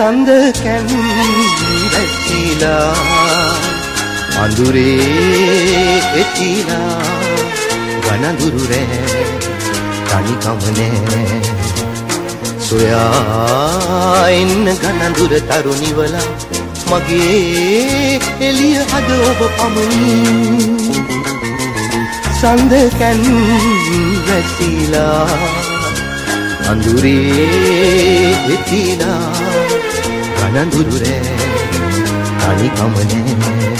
සඳ කැන් වැසිලා අඳුරේ එතිලා ගනඳුරු රෑ තනිකම නෑ සොයා එන්න ගනඳුර තරුණිවලා මගේ එළිය අද ඔබ පමණි සඳ කැන් වැසිලා අඳුරේ එතිලා ගනඳුරු රෑ තනිකම නෑ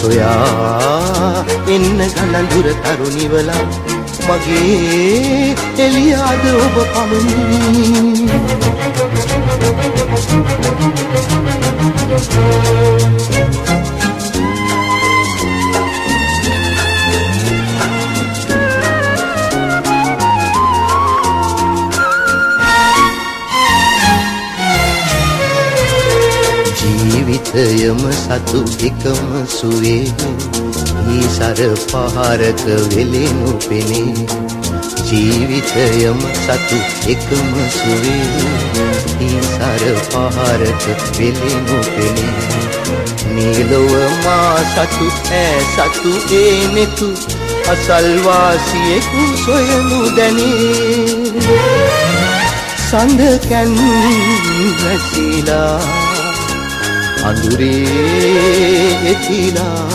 සොයා එන්න ගනඳුර තරුණිවලා මගේ එළිය අද ඔබ පමණි. ජීවිතයම සතු එකම සුවේ. ඊසර පහරක වෙලෙනු පෙනේ. ජීවිතයම සතු එකම සුවේ. ඊසර පහරක වෙලෙනු පෙනේ. නීලොව මා සතු ඈ සතු ඒ නෙතු අසල්වාසියෙකු සොයනු දැනේ. සඳ කැන් වැසිලා අඳුරේ එතිලා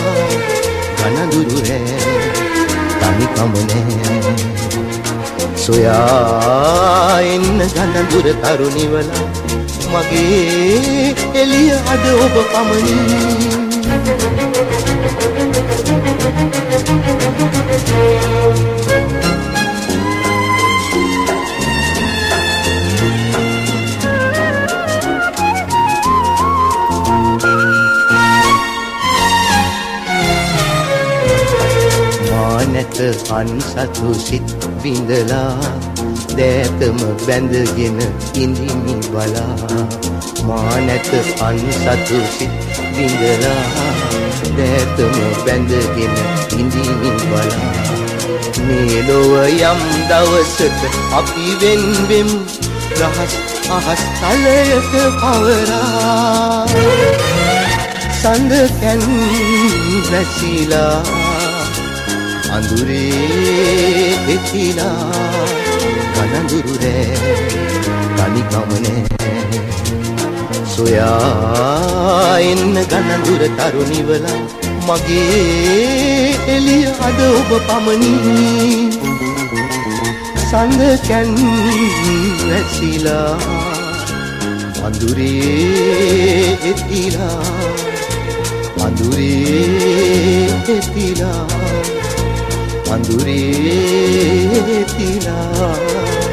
ගනදුරු රෑ තනිකම නෑ සොයා එන්න ගනදුර තරුණිවලා මගේ එළිය අද ඔබ පමණි. නැත අන්සතු සිත් විඳලා දෑතම බැඳගෙන ඉඳිමි බලා. මා නැත අන්සතු සිත් විඳලා දෑතම බැඳගෙන ඉඳිමි බලා. මේ ලොව යම් දවසක අපි වෙන්වෙමු රහස් අහස් තලයක පවරා. සඳ කැන් වැසිලා අඳුරේ එතිලා ගනඳුරු රෑ තනිකම නෑ සොයා එන්න ගනඳුර තරුණිවලා මගේ එළිය අද ඔබ පමණි. සඳ කැන් වැසිලා අඳුරේ එතිලා අඳුරේ එතිලා අඳුරේ තිලා.